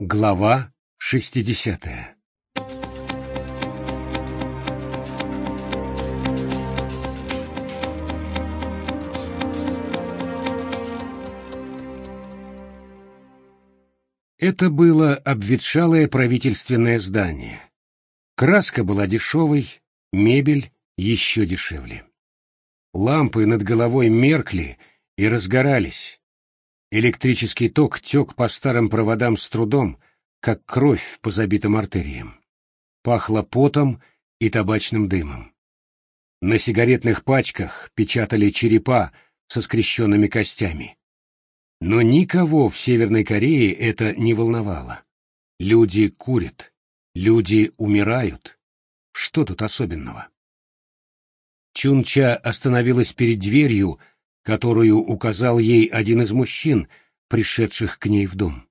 Глава шестидесятая Это было обветшалое правительственное здание. Краска была дешевой, мебель еще дешевле. Лампы над головой меркли и разгорались. Электрический ток тек по старым проводам с трудом, как кровь по забитым артериям. Пахло потом и табачным дымом. На сигаретных пачках печатали черепа со скрещенными костями. Но никого в Северной Корее это не волновало. Люди курят, люди умирают. Что тут особенного? Чунча остановилась перед дверью, которую указал ей один из мужчин, пришедших к ней в дом.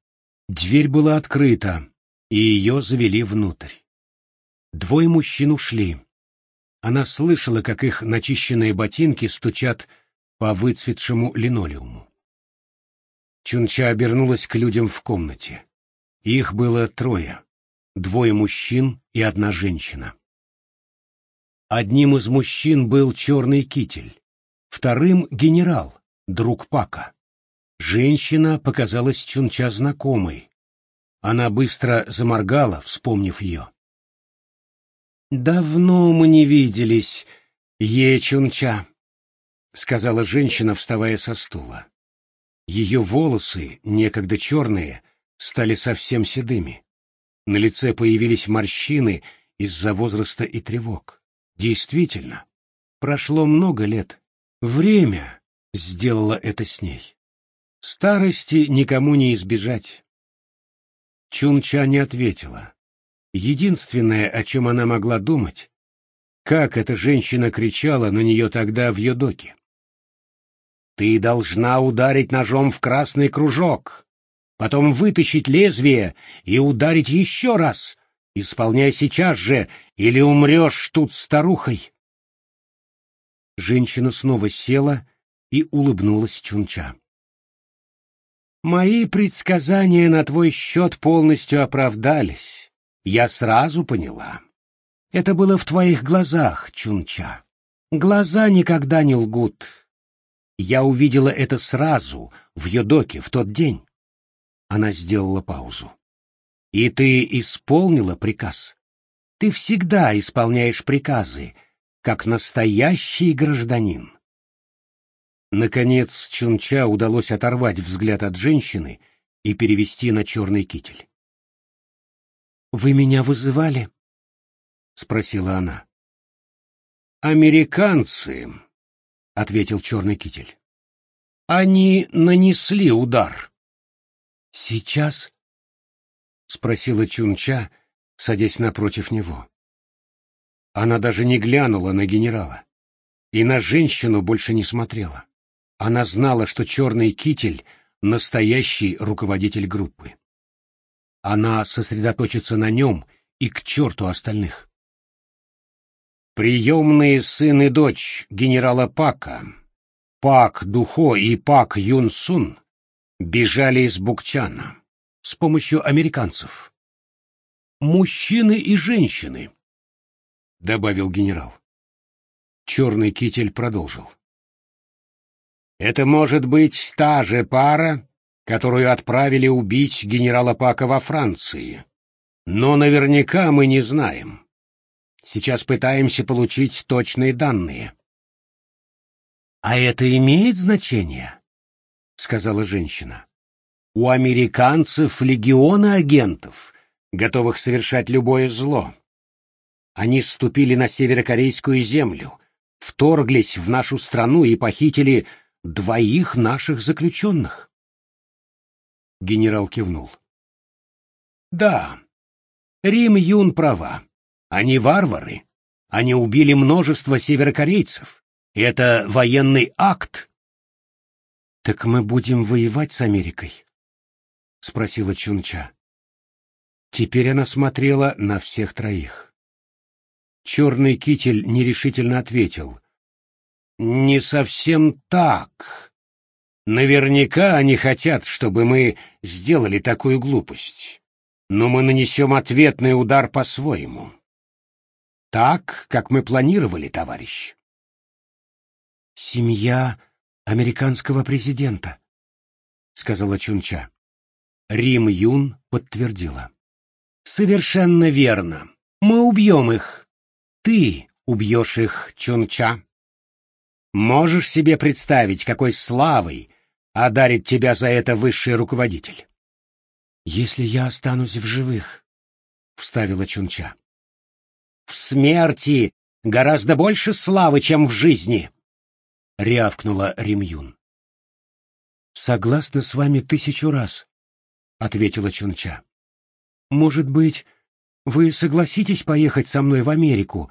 Дверь была открыта, и ее завели внутрь. Двое мужчин ушли. Она слышала, как их начищенные ботинки стучат по выцветшему линолеуму. Чунча обернулась к людям в комнате. Их было трое. Двое мужчин и одна женщина. Одним из мужчин был черный китель, вторым — генерал, друг Пака. Женщина показалась Чунча знакомой. Она быстро заморгала, вспомнив ее. «Давно мы не виделись, Е Чунча», — сказала женщина, вставая со стула. Ее волосы, некогда черные, стали совсем седыми. На лице появились морщины из-за возраста и тревог. Действительно, прошло много лет. Время сделало это с ней. Старости никому не избежать. Чунча не ответила. Единственное, о чем она могла думать, как эта женщина кричала на нее тогда в Йодоке. Ты должна ударить ножом в красный кружок, потом вытащить лезвие и ударить еще раз. Исполняй сейчас же, или умрешь тут старухой. Женщина снова села и улыбнулась Чунча. Мои предсказания на твой счет полностью оправдались. Я сразу поняла. Это было в твоих глазах, Чунча. Глаза никогда не лгут. Я увидела это сразу, в Йодоке, в тот день. Она сделала паузу. И ты исполнила приказ. Ты всегда исполняешь приказы, как настоящий гражданин. Наконец Чунча удалось оторвать взгляд от женщины и перевести на черный китель. «Вы меня вызывали?» — спросила она. «Американцы», — ответил черный китель. «Они нанесли удар». «Сейчас?» — спросила Чунча, садясь напротив него. Она даже не глянула на генерала и на женщину больше не смотрела. Она знала, что черный китель — настоящий руководитель группы. Она сосредоточится на нем и к черту остальных. Приемные сын и дочь генерала Пака, Пак Духо и Пак Юн Сун, бежали из Букчана с помощью американцев. «Мужчины и женщины», — добавил генерал. Черный китель продолжил. «Это может быть та же пара, которую отправили убить генерала Пака во Франции. Но наверняка мы не знаем. Сейчас пытаемся получить точные данные. А это имеет значение, сказала женщина. У американцев легионы агентов, готовых совершать любое зло. Они ступили на северокорейскую землю, вторглись в нашу страну и похитили двоих наших заключенных. Генерал кивнул. Да, Рим Юн права. Они варвары. Они убили множество северокорейцев. Это военный акт. Так мы будем воевать с Америкой? спросила Чунча. Теперь она смотрела на всех троих. Черный китель нерешительно ответил. «Не совсем так. Наверняка они хотят, чтобы мы сделали такую глупость. но мы нанесем ответный удар по-своему. Так, как мы планировали, товарищ. «Семья американского президента», — сказала Чунча. Рим Юн подтвердила. «Совершенно верно. Мы убьем их. Ты убьешь их, Чунча. Можешь себе представить, какой славой одарит тебя за это высший руководитель?» «Если я останусь в живых», — вставила Чунча. «В смерти гораздо больше славы, чем в жизни», — рявкнула Римюн. «Согласна с вами тысячу раз», — ответила Чунча. «Может быть, вы согласитесь поехать со мной в Америку,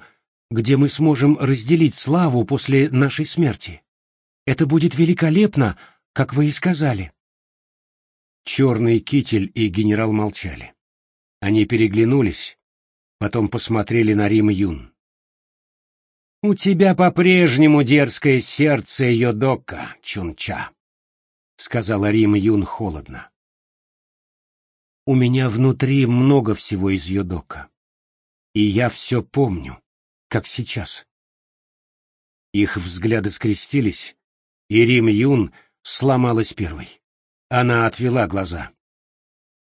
где мы сможем разделить славу после нашей смерти? Это будет великолепно, как вы и сказали». Черный китель и генерал молчали. Они переглянулись, потом посмотрели на Рим Юн. «У тебя по-прежнему дерзкое сердце, Йодока, Чунча», — сказала Рим Юн холодно. «У меня внутри много всего из Йодока, и я все помню, как сейчас». Их взгляды скрестились, и Рим Юн сломалась первой. Она отвела глаза.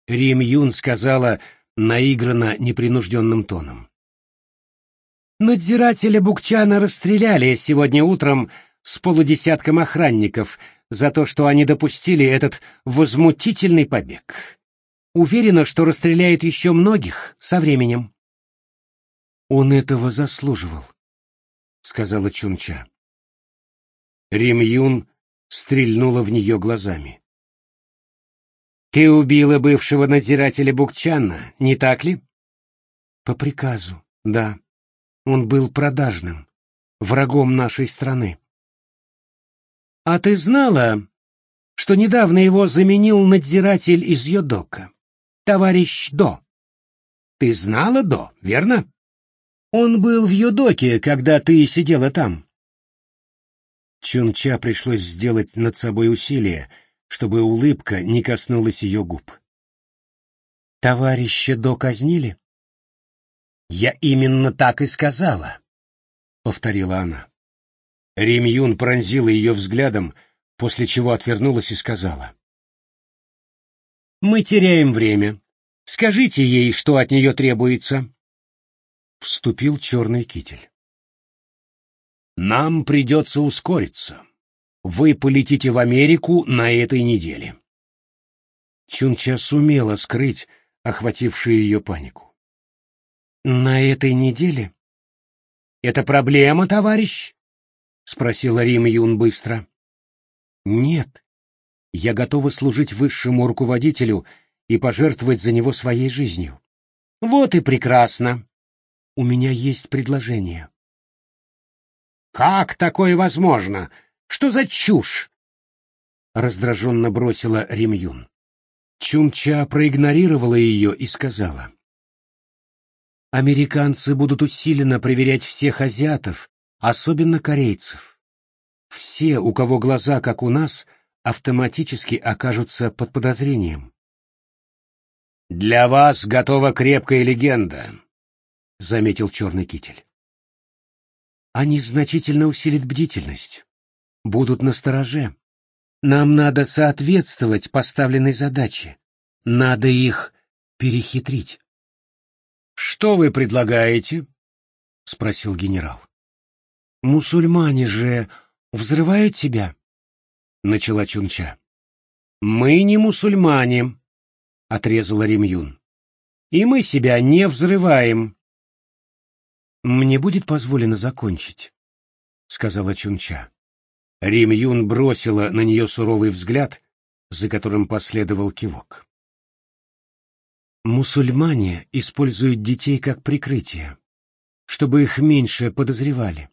Рим Юн сказала наигранно непринужденным тоном. Надзирателя Букчана расстреляли сегодня утром с полудесятком охранников за то, что они допустили этот возмутительный побег. Уверена, что расстреляет еще многих со временем. Он этого заслуживал, сказала Чунча. Рим Юн стрельнула в нее глазами. Ты убила бывшего надзирателя Букчана, не так ли? По приказу, да. Он был продажным, врагом нашей страны. А ты знала, что недавно его заменил надзиратель из Йодока, товарищ До? Ты знала До, верно? Он был в Йодоке, когда ты сидела там. Чунча пришлось сделать над собой усилие, чтобы улыбка не коснулась ее губ. «Товарища До казнили?» «Я именно так и сказала», — повторила она. Рим Юн пронзила ее взглядом, после чего отвернулась и сказала. «Мы теряем время. Скажите ей, что от нее требуется». Вступил черный китель. «Нам придется ускориться. Вы полетите в Америку на этой неделе». Чунча сумела скрыть охватившую ее панику. На этой неделе? Это проблема, товарищ? спросила Рим Юн быстро. Нет. Я готова служить высшему руководителю и пожертвовать за него своей жизнью. Вот и прекрасно. У меня есть предложение. Как такое возможно? Что за чушь? раздраженно бросила Рим Юн. Чунча проигнорировала ее и сказала: Американцы будут усиленно проверять всех азиатов, особенно корейцев. Все, у кого глаза, как у нас, автоматически окажутся под подозрением. «Для вас готова крепкая легенда», — заметил черный китель. «Они значительно усилят бдительность, будут настороже. Нам надо соответствовать поставленной задаче, надо их перехитрить». Что вы предлагаете? спросил генерал. Мусульмане же взрывают себя, начала Чунча. Мы не мусульмане, отрезала Римюн. И мы себя не взрываем. Мне будет позволено закончить, сказала Чунча. Римюн бросила на нее суровый взгляд, за которым последовал кивок. Мусульмане используют детей как прикрытие, чтобы их меньше подозревали.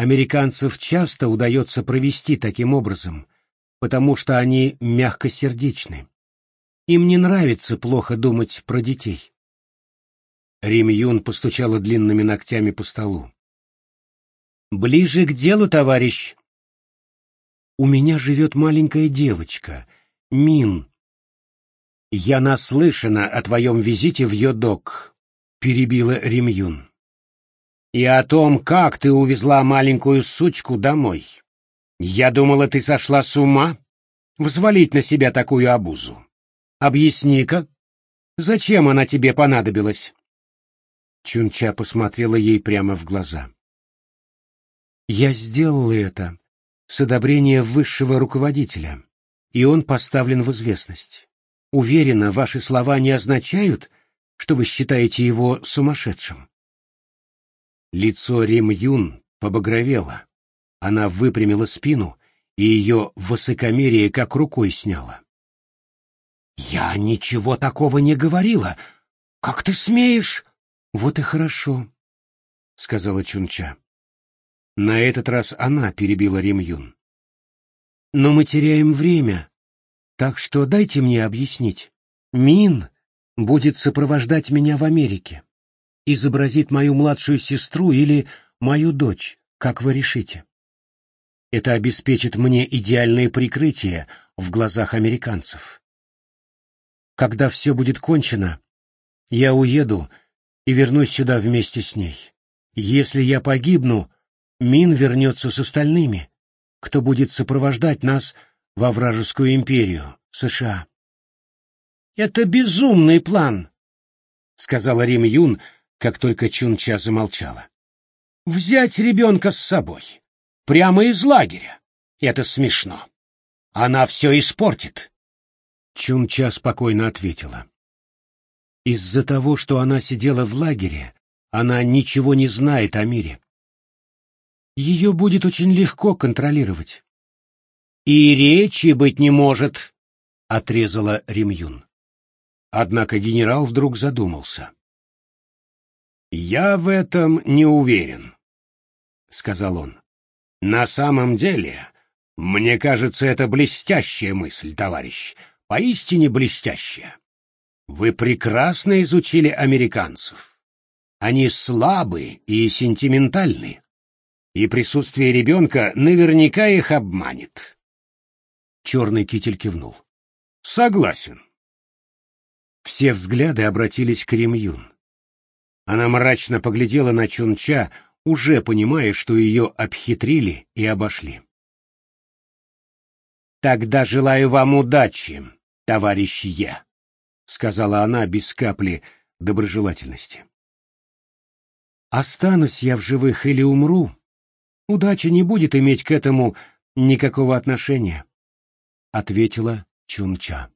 Американцев часто удается провести таким образом, потому что они мягкосердечны. Им не нравится плохо думать про детей. Рим Юн постучала длинными ногтями по столу. «Ближе к делу, товарищ!» «У меня живет маленькая девочка, Мин, Я наслышана о твоем визите в Йодок, перебила Римюн. И о том, как ты увезла маленькую сучку домой. Я думала, ты сошла с ума взвалить на себя такую обузу. Объясни-ка, зачем она тебе понадобилась? Чунча посмотрела ей прямо в глаза. Я сделала это с одобрения высшего руководителя, и он поставлен в известность. Уверена, ваши слова не означают, что вы считаете его сумасшедшим. Лицо Рим Юн побагровело. Она выпрямила спину, и ее высокомерие как рукой сняло. «Я ничего такого не говорила. Как ты смеешь?» «Вот и хорошо», — сказала Чунча. На этот раз она перебила Рим Юн. «Но мы теряем время, так что дайте мне объяснить. Мин будет сопровождать меня в Америке. Изобразит мою младшую сестру или мою дочь, как вы решите. Это обеспечит мне идеальное прикрытие в глазах американцев. Когда все будет кончено, я уеду и вернусь сюда вместе с ней. Если я погибну, Мин вернется с остальными, кто будет сопровождать нас во вражескую империю, США. «Это безумный план», — сказала Рим Юн, как только Чун Ча замолчала. «Взять ребенка с собой, прямо из лагеря. Это смешно. Она все испортит». Чун Ча спокойно ответила. «Из-за того, что она сидела в лагере, она ничего не знает о мире. Ее будет очень легко контролировать. «И речи быть не может», — отрезала Римюн. Однако генерал вдруг задумался. «Я в этом не уверен», — сказал он. «На самом деле, мне кажется, это блестящая мысль, товарищ, поистине блестящая. Вы прекрасно изучили американцев. Они слабы и сентиментальны, и присутствие ребенка наверняка их обманет. Черный китель кивнул. Согласен. Все взгляды обратились к Римюн. Она мрачно поглядела на Чунча, уже понимая, что ее обхитрили и обошли. «Тогда желаю вам удачи, товарищ Е», — сказала она без капли доброжелательности. «Останусь я в живых или умру, удача не будет иметь к этому никакого отношения. — ответила Чунча.